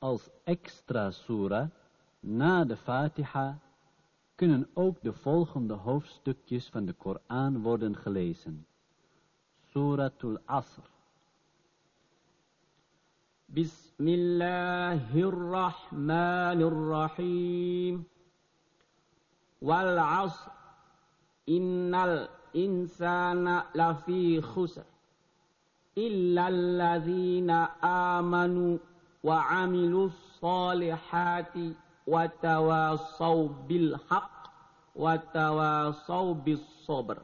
als extra sura na de Fatiha kunnen ook de volgende hoofdstukjes van de Koran worden gelezen. Suratul Asr. Bismillahirrahmanirrahim. Wal asr. Innal insana lafi khusr. Illa alladhina amanu wa amilus salihati wa tawasaw bil haqq wa tawasaw bis sabr